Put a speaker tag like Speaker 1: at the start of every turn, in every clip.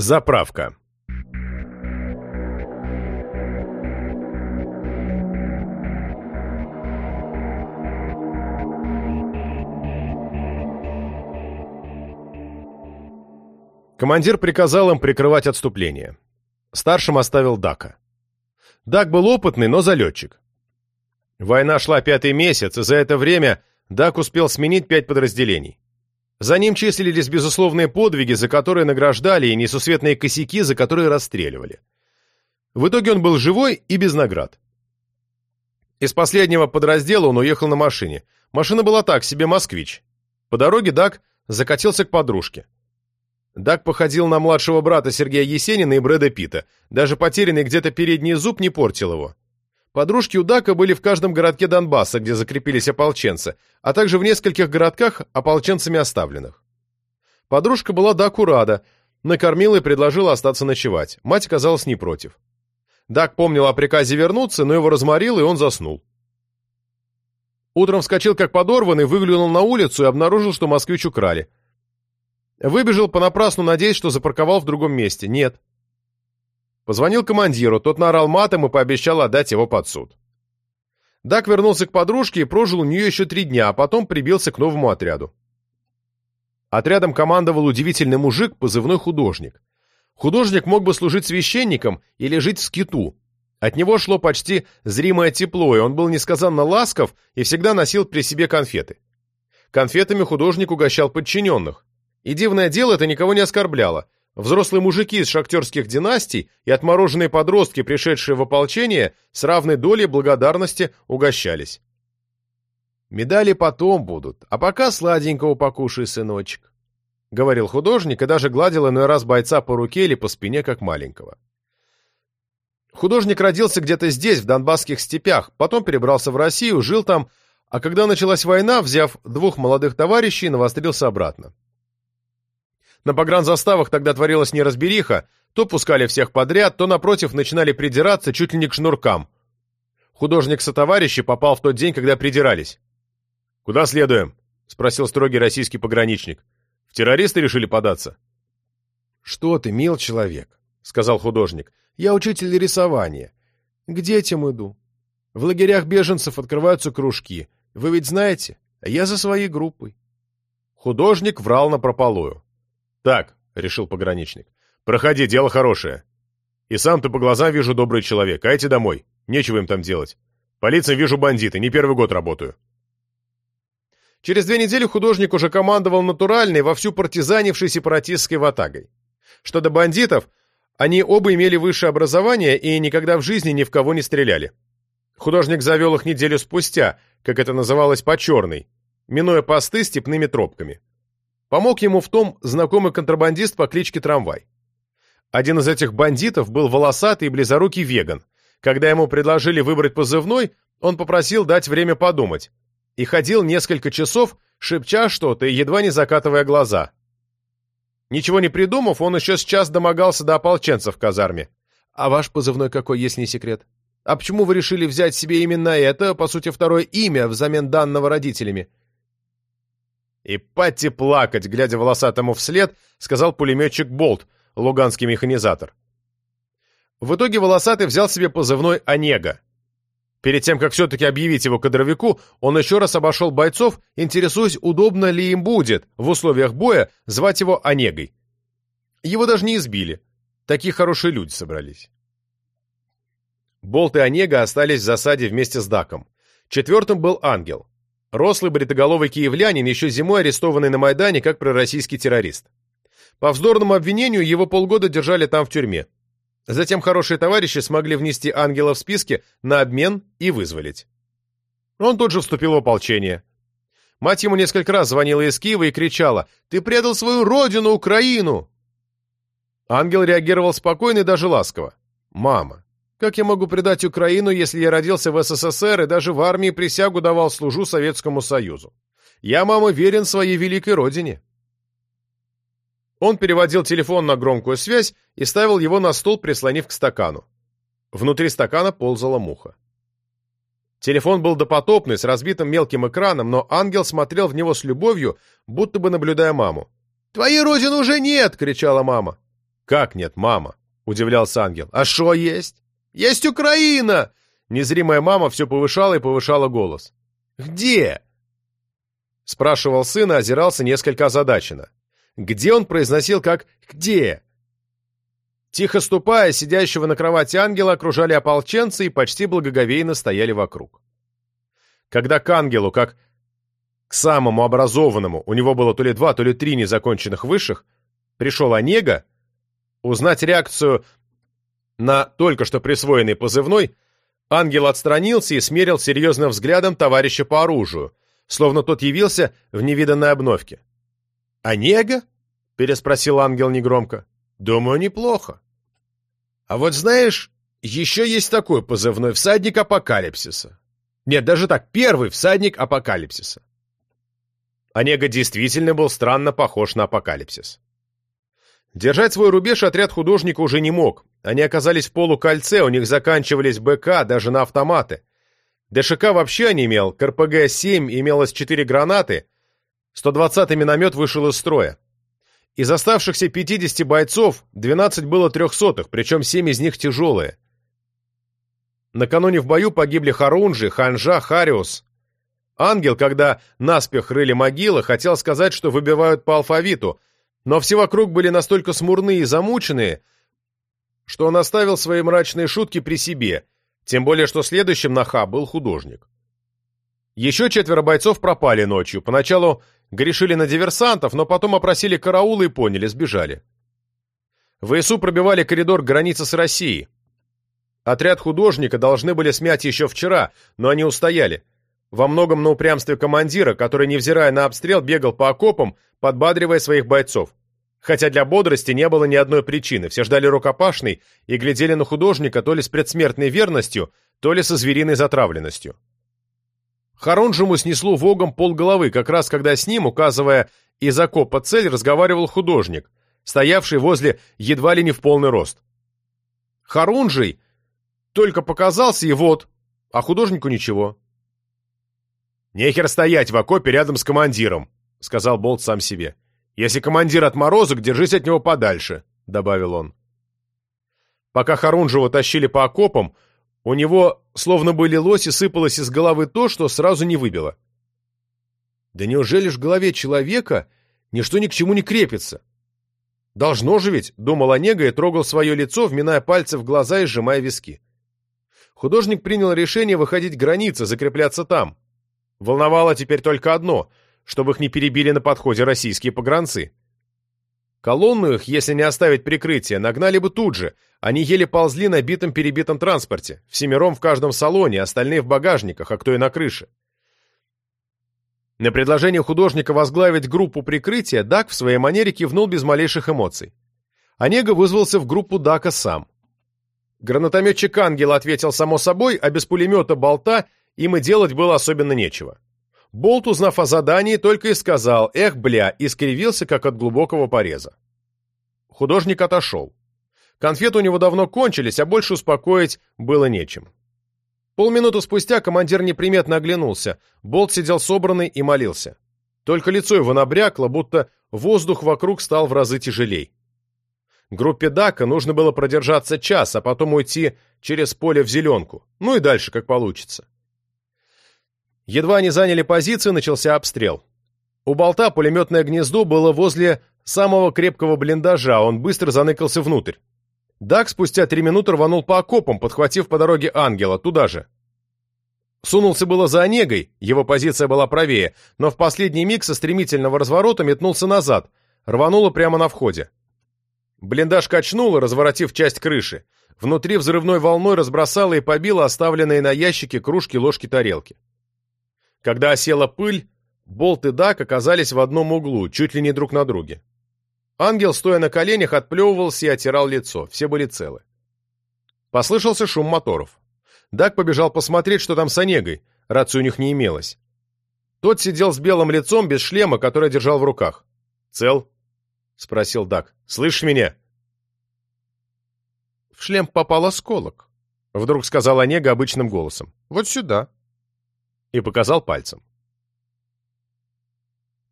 Speaker 1: Заправка. Командир приказал им прикрывать отступление. Старшим оставил Дака. Дак был опытный, но залетчик. Война шла пятый месяц, и за это время Дак успел сменить пять подразделений. За ним числились безусловные подвиги, за которые награждали, и несусветные косяки, за которые расстреливали. В итоге он был живой и без наград. Из последнего подраздела он уехал на машине. Машина была так себе «Москвич». По дороге Дак закатился к подружке. Дак походил на младшего брата Сергея Есенина и Брэда Питта. Даже потерянный где-то передний зуб не портил его. Подружки у Дака были в каждом городке Донбасса, где закрепились ополченцы, а также в нескольких городках ополченцами оставленных. Подружка была Даку рада, накормила и предложила остаться ночевать. Мать оказалась не против. Дак помнил о приказе вернуться, но его разморил, и он заснул. Утром вскочил как подорванный, выглянул на улицу и обнаружил, что москвич украли. Выбежал понапрасну, надеясь, что запарковал в другом месте. Нет. Позвонил командиру, тот наорал матом и пообещал отдать его под суд. Дак вернулся к подружке и прожил у нее еще три дня, а потом прибился к новому отряду. Отрядом командовал удивительный мужик, позывной художник. Художник мог бы служить священником или жить в скиту. От него шло почти зримое тепло, и он был несказанно ласков и всегда носил при себе конфеты. Конфетами художник угощал подчиненных. И дивное дело, это никого не оскорбляло. Взрослые мужики из шахтерских династий и отмороженные подростки, пришедшие в ополчение, с равной долей благодарности угощались. «Медали потом будут, а пока сладенького покушай, сыночек», — говорил художник и даже гладил иной раз бойца по руке или по спине, как маленького. Художник родился где-то здесь, в Донбасских степях, потом перебрался в Россию, жил там, а когда началась война, взяв двух молодых товарищей, навострился обратно. На погранзаставах тогда творилась неразбериха, то пускали всех подряд, то, напротив, начинали придираться чуть ли не к шнуркам. Художник-сотоварищи попал в тот день, когда придирались. «Куда следуем?» — спросил строгий российский пограничник. «В террористы решили податься?» «Что ты, мил человек?» — сказал художник. «Я учитель рисования. К детям иду. В лагерях беженцев открываются кружки. Вы ведь знаете, я за своей группой». Художник врал напропалую. «Так», — решил пограничник, — «проходи, дело хорошее. И сам ты по глазам вижу добрый человек, а эти домой. Нечего им там делать. По лицам вижу бандиты, не первый год работаю». Через две недели художник уже командовал натуральной, вовсю партизанившей сепаратистской ватагой. Что до бандитов, они оба имели высшее образование и никогда в жизни ни в кого не стреляли. Художник завел их неделю спустя, как это называлось по черной, минуя посты степными тропками. Помог ему в том знакомый контрабандист по кличке Трамвай. Один из этих бандитов был волосатый и близорукий веган. Когда ему предложили выбрать позывной, он попросил дать время подумать. И ходил несколько часов, шепча что-то и едва не закатывая глаза. Ничего не придумав, он еще с час домогался до ополченцев в казарме. «А ваш позывной какой, если не секрет? А почему вы решили взять себе именно это, по сути, второе имя взамен данного родителями?» «И пати плакать, глядя волосатому вслед», — сказал пулеметчик Болт, луганский механизатор. В итоге волосатый взял себе позывной «Онега». Перед тем, как все-таки объявить его кадровику, он еще раз обошел бойцов, интересуясь, удобно ли им будет в условиях боя звать его Онегой. Его даже не избили. Такие хорошие люди собрались. Болт и Онега остались в засаде вместе с Даком. Четвертым был Ангел. Рослый бритоголовый киевлянин, еще зимой арестованный на Майдане как пророссийский террорист. По вздорному обвинению его полгода держали там в тюрьме. Затем хорошие товарищи смогли внести ангела в списки на обмен и вызволить. Он тут же вступил в ополчение. Мать ему несколько раз звонила из Киева и кричала «Ты предал свою родину, Украину!» Ангел реагировал спокойно и даже ласково. «Мама, как я могу предать Украину, если я родился в СССР и даже в армии присягу давал служу Советскому Союзу? Я, мама, верен своей великой родине. Он переводил телефон на громкую связь и ставил его на стол, прислонив к стакану. Внутри стакана ползала муха. Телефон был допотопный, с разбитым мелким экраном, но ангел смотрел в него с любовью, будто бы наблюдая маму. «Твоей родины уже нет!» — кричала мама. «Как нет, мама?» — удивлялся ангел. «А шо есть?» «Есть Украина!» Незримая мама все повышала и повышала голос. «Где?» Спрашивал сын и озирался несколько озадаченно. «Где?» он произносил как «где?» Тихо ступая, сидящего на кровати ангела окружали ополченцы и почти благоговейно стояли вокруг. Когда к ангелу, как к самому образованному, у него было то ли два, то ли три незаконченных высших, пришел Онега, узнать реакцию на только что присвоенный позывной, ангел отстранился и смерил серьезным взглядом товарища по оружию, словно тот явился в невиданной обновке. «Онега?» — переспросил ангел негромко. «Думаю, неплохо. А вот знаешь, еще есть такой позывной «Всадник Апокалипсиса». Нет, даже так, первый всадник Апокалипсиса. Онега действительно был странно похож на Апокалипсис. Держать свой рубеж отряд художника уже не мог. Они оказались в полукольце, у них заканчивались БК даже на автоматы. ДШК вообще не имел, к РПГ-7 имелось 4 гранаты, 120-й миномет вышел из строя. Из оставшихся 50 бойцов 12 было трехсотых, причем 7 из них тяжелые. Накануне в бою погибли Харунжи, Ханжа, Хариус. Ангел, когда наспех рыли могилы, хотел сказать, что выбивают по алфавиту, но все вокруг были настолько смурные и замученные, что он оставил свои мрачные шутки при себе, тем более что следующим на Ха был художник. Еще четверо бойцов пропали ночью, поначалу грешили на диверсантов, но потом опросили караулы и поняли, сбежали. ВСУ пробивали коридор границы с Россией. Отряд художника должны были смять еще вчера, но они устояли. Во многом на упрямстве командира, который, невзирая на обстрел, бегал по окопам, подбадривая своих бойцов. Хотя для бодрости не было ни одной причины, все ждали рукопашной и глядели на художника то ли с предсмертной верностью, то ли со звериной затравленностью. Харунжему снесло вогом полголовы, как раз когда с ним, указывая из окопа цель, разговаривал художник, стоявший возле едва ли не в полный рост. Харунжий только показался и вот, а художнику ничего. «Нехер стоять в окопе рядом с командиром», — сказал Болт сам себе. «Если командир отморозок, держись от него подальше», — добавил он. Пока Харунжева тащили по окопам, у него, словно бы лилось и сыпалось из головы то, что сразу не выбило. Да неужели ж в голове человека ничто ни к чему не крепится? Должно же ведь, думал Онега и трогал свое лицо, вминая пальцы в глаза и сжимая виски. Художник принял решение выходить границы, закрепляться там. Волновало теперь только одно, чтобы их не перебили на подходе российские погранцы. Колонну их, если не оставить прикрытие, нагнали бы тут же. Они еле ползли на битом-перебитом транспорте, всемиром в каждом салоне, остальные в багажниках, а кто и на крыше. На предложение художника возглавить группу прикрытия Дак в своей манере кивнул без малейших эмоций. Онега вызвался в группу Дака сам. Гранатометчик Ангела ответил само собой, а без пулемета Болта им и делать было особенно нечего. Болт, узнав о задании, только и сказал «Эх, бля!» и скривился, как от глубокого пореза. Художник отошел. Конфеты у него давно кончились, а больше успокоить было нечем. Полминуты спустя командир неприметно оглянулся. Болт сидел собранный и молился. Только лицо его набрякло, будто воздух вокруг стал в разы тяжелей. Группе Дака нужно было продержаться час, а потом уйти через поле в зеленку. Ну и дальше, как получится. Едва они заняли позицию, начался обстрел. У болта пулеметное гнездо было возле самого крепкого блиндажа, он быстро заныкался внутрь. Дак спустя три минуты рванул по окопам, подхватив по дороге ангела, туда же. Сунулся было за Онегой, его позиция была правее, но в последний миг со стремительного разворота метнулся назад, рвануло прямо на входе. Блиндаж качнуло, разворотив часть крыши. Внутри взрывной волной разбросало и побило оставленные на ящике кружки, ложки, тарелки. Когда осела пыль, Болт и Дак оказались в одном углу, чуть ли не друг на друге. Ангел, стоя на коленях, отплевывался и отирал лицо. Все были целы. Послышался шум моторов. Дак побежал посмотреть, что там с Онегой. Рации у них не имелось. Тот сидел с белым лицом, без шлема, который держал в руках. «Цел?» — спросил Дак. «Слышишь меня?» «В шлем попал осколок», — вдруг сказал Онега обычным голосом. «Вот сюда» и показал пальцем.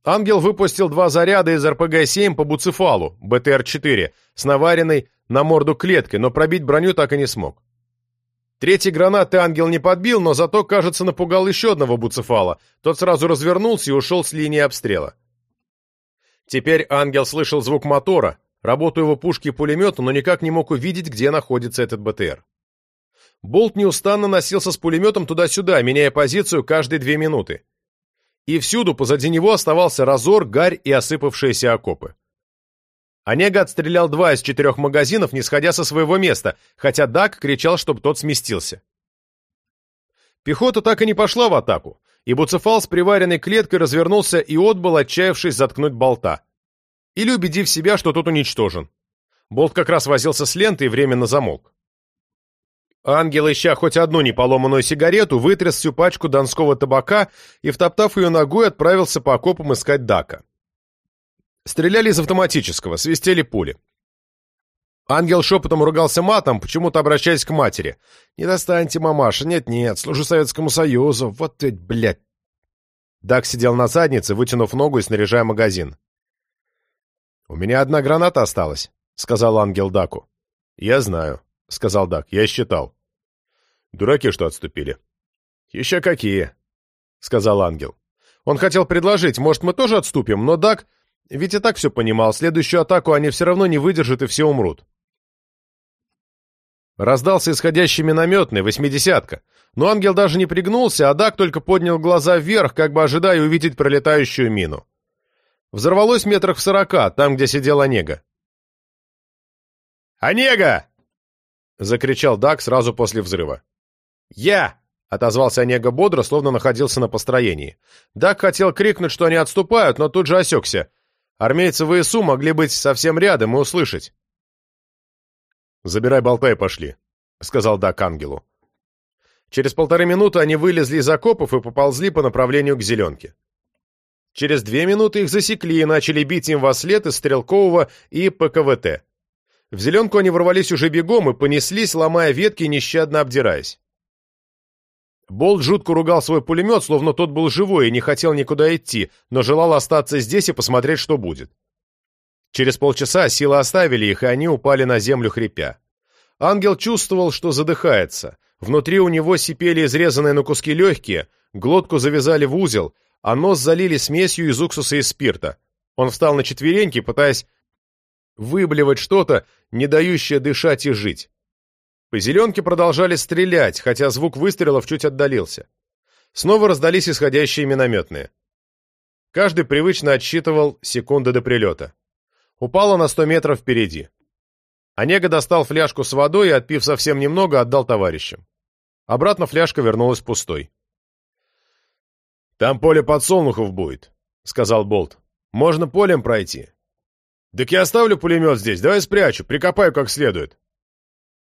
Speaker 1: Ангел выпустил два заряда из РПГ-7 по Буцефалу, БТР-4, с наваренной на морду клеткой, но пробить броню так и не смог. Третьей гранаты ангел не подбил, но зато, кажется, напугал еще одного буцефала. Тот сразу развернулся и ушел с линии обстрела. Теперь ангел слышал звук мотора, работу его пушки и пулемета, но никак не мог увидеть, где находится этот БТР. Болт неустанно носился с пулеметом туда-сюда, меняя позицию каждые две минуты. И всюду позади него оставался разор, гарь и осыпавшиеся окопы. Онега отстрелял два из четырех магазинов, не сходя со своего места, хотя Дак кричал, чтобы тот сместился. Пехота так и не пошла в атаку, и Буцефал с приваренной клеткой развернулся и отбыл, отчаявшись заткнуть болта. Или убедив себя, что тот уничтожен. Болт как раз возился с лентой и временно замолк. Ангел, ища хоть одну неполоманную сигарету, вытряс всю пачку донского табака и, втоптав ее ногой, отправился по окопам искать Дака. Стреляли из автоматического, свистели пули. Ангел шепотом ругался матом, почему-то обращаясь к матери. «Не достаньте, мамаша, нет-нет, служу Советскому Союзу, вот ты, блядь!» Дак сидел на заднице, вытянув ногу и снаряжая магазин. «У меня одна граната осталась», — сказал ангел Даку. «Я знаю», — сказал Дак, — «я считал». «Дураки, что отступили». «Еще какие», — сказал ангел. Он хотел предложить, может, мы тоже отступим, но Дак ведь и так все понимал, следующую атаку они все равно не выдержат и все умрут. Раздался исходящий минометный, восьмидесятка. Но ангел даже не пригнулся, а Дак только поднял глаза вверх, как бы ожидая увидеть пролетающую мину. Взорвалось метрах в сорока, там, где сидел Онега. «Онега!» — закричал Дак сразу после взрыва. «Я!» — отозвался Онега бодро, словно находился на построении. Дак хотел крикнуть, что они отступают, но тут же осекся. Армейцы ВСУ могли быть совсем рядом и услышать. «Забирай болтай, пошли», — сказал Дак ангелу. Через полторы минуты они вылезли из окопов и поползли по направлению к зеленке. Через две минуты их засекли и начали бить им во след из стрелкового и ПКВТ. В зеленку они ворвались уже бегом и понеслись, ломая ветки и нещадно обдираясь. Болт жутко ругал свой пулемет, словно тот был живой и не хотел никуда идти, но желал остаться здесь и посмотреть, что будет. Через полчаса силы оставили их, и они упали на землю хрипя. Ангел чувствовал, что задыхается. Внутри у него сипели изрезанные на куски легкие, глотку завязали в узел, а нос залили смесью из уксуса и спирта. Он встал на четвереньки, пытаясь выблевать что-то, не дающее дышать и жить. По зеленке продолжали стрелять, хотя звук выстрелов чуть отдалился. Снова раздались исходящие минометные. Каждый привычно отсчитывал секунды до прилета. Упало на сто метров впереди. Онега достал фляжку с водой и, отпив совсем немного, отдал товарищам. Обратно фляжка вернулась пустой. «Там поле подсолнухов будет», — сказал Болт. «Можно полем пройти». «Так я оставлю пулемет здесь, давай спрячу, прикопаю как следует».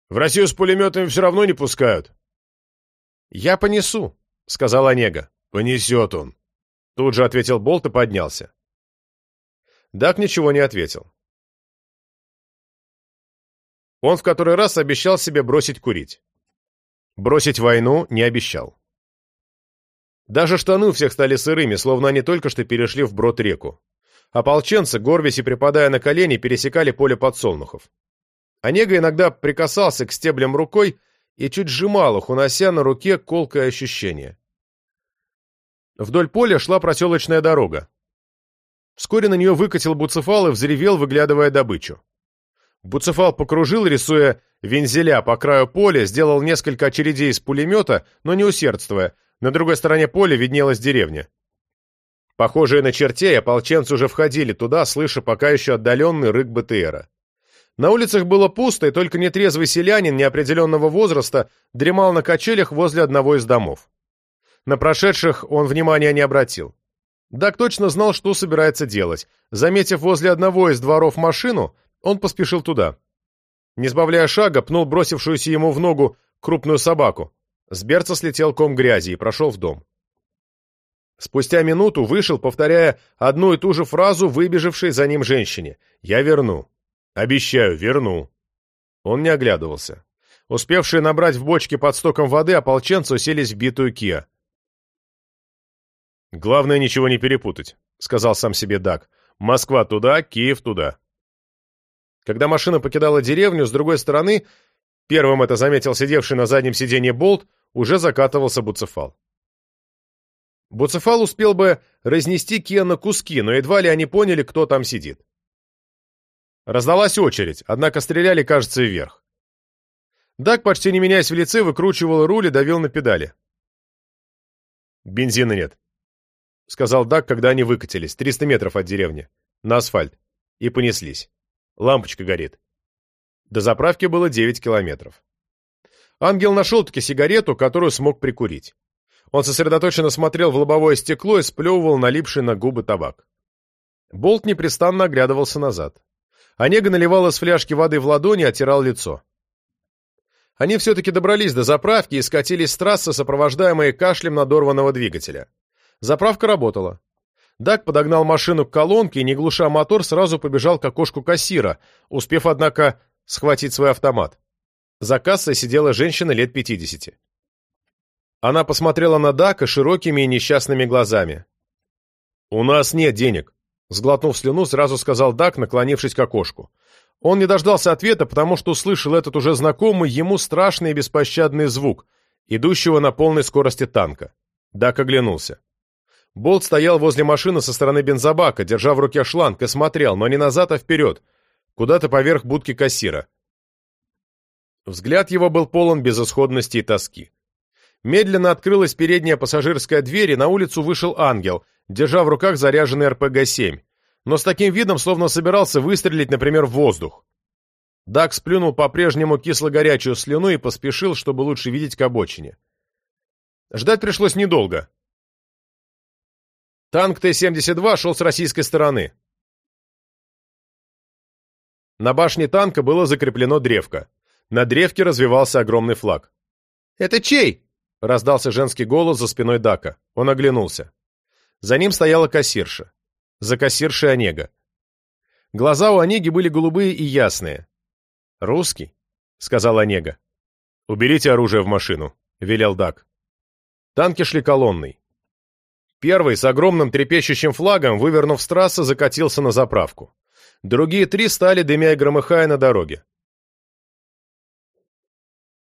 Speaker 1: В Россию с пулеметами все равно не пускают. «Я понесу», — сказал Онега. «Понесет он». Тут же ответил Болт и поднялся. Дак ничего не ответил. Он в который раз обещал себе бросить курить. Бросить войну не обещал. Даже штаны у всех стали сырыми, словно они только что перешли в брод реку. Ополченцы, горбясь и припадая на колени, пересекали поле подсолнухов. Онега иногда прикасался к стеблям рукой и чуть сжимал их, унося на руке колкое ощущение. Вдоль поля шла проселочная дорога. Вскоре на нее выкатил Буцефал и взревел, выглядывая добычу. Буцефал покружил, рисуя вензеля по краю поля, сделал несколько очередей из пулемета, но не усердствуя. На другой стороне поля виднелась деревня. Похожие на чертей, ополченцы уже входили туда, слыша пока еще отдаленный рык БТРа. На улицах было пусто, и только нетрезвый селянин неопределенного возраста дремал на качелях возле одного из домов. На прошедших он внимания не обратил. Дак точно знал, что собирается делать. Заметив возле одного из дворов машину, он поспешил туда. Не сбавляя шага, пнул бросившуюся ему в ногу крупную собаку. С берца слетел ком грязи и прошел в дом. Спустя минуту вышел, повторяя одну и ту же фразу выбежавшей за ним женщине «Я верну». «Обещаю, верну». Он не оглядывался. Успевшие набрать в бочке под стоком воды, ополченцы уселись в битую Киа. «Главное, ничего не перепутать», сказал сам себе Дак. «Москва туда, Киев туда». Когда машина покидала деревню, с другой стороны, первым это заметил сидевший на заднем сиденье Болт, уже закатывался Буцефал. Буцефал успел бы разнести Киа на куски, но едва ли они поняли, кто там сидит. Раздалась очередь, однако стреляли, кажется, вверх. Дак, почти не меняясь в лице, выкручивал руль и давил на педали. «Бензина нет», — сказал Дак, когда они выкатились, 300 метров от деревни, на асфальт, и понеслись. Лампочка горит. До заправки было 9 километров. Ангел нашел-таки сигарету, которую смог прикурить. Он сосредоточенно смотрел в лобовое стекло и сплевывал налипший на губы табак. Болт непрестанно оглядывался назад. Онега наливал из фляжки воды в ладони и оттирал лицо. Они все-таки добрались до заправки и скатились с трассы, сопровождаемые кашлем надорванного двигателя. Заправка работала. Дак подогнал машину к колонке и, не глуша мотор, сразу побежал к окошку кассира, успев, однако, схватить свой автомат. За кассой сидела женщина лет пятидесяти. Она посмотрела на Дака широкими и несчастными глазами. «У нас нет денег», — сглотнув слюну, сразу сказал Дак, наклонившись к окошку. Он не дождался ответа, потому что услышал этот уже знакомый ему страшный и беспощадный звук, идущего на полной скорости танка. Дак оглянулся. Болт стоял возле машины со стороны бензобака, держа в руке шланг, и смотрел, но не назад, а вперед, куда-то поверх будки кассира. Взгляд его был полон безысходности и тоски. Медленно открылась передняя пассажирская дверь, и на улицу вышел ангел, держа в руках заряженный РПГ-7, но с таким видом, словно собирался выстрелить, например, в воздух. Дак сплюнул по-прежнему кисло-горячую слюну и поспешил, чтобы лучше видеть к обочине. Ждать пришлось недолго. Танк Т-72 шел с российской стороны. На башне танка было закреплено древко. На древке развивался огромный флаг. «Это чей?» — раздался женский голос за спиной Дака. Он оглянулся. За ним стояла кассирша. За кассиршей Онега. Глаза у Онеги были голубые и ясные. «Русский?» — сказал Онега. «Уберите оружие в машину», — велел Дак. Танки шли колонной. Первый с огромным трепещущим флагом, вывернув с трассы, закатился на заправку. Другие три стали, дымя и громыхая, на дороге.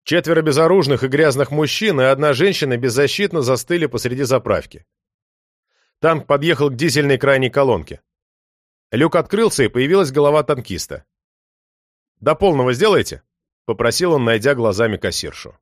Speaker 1: Четверо безоружных и грязных мужчин и одна женщина беззащитно застыли посреди заправки. Танк подъехал к дизельной крайней колонке. Люк открылся, и появилась голова танкиста. «До полного сделайте», — попросил он, найдя глазами кассиршу.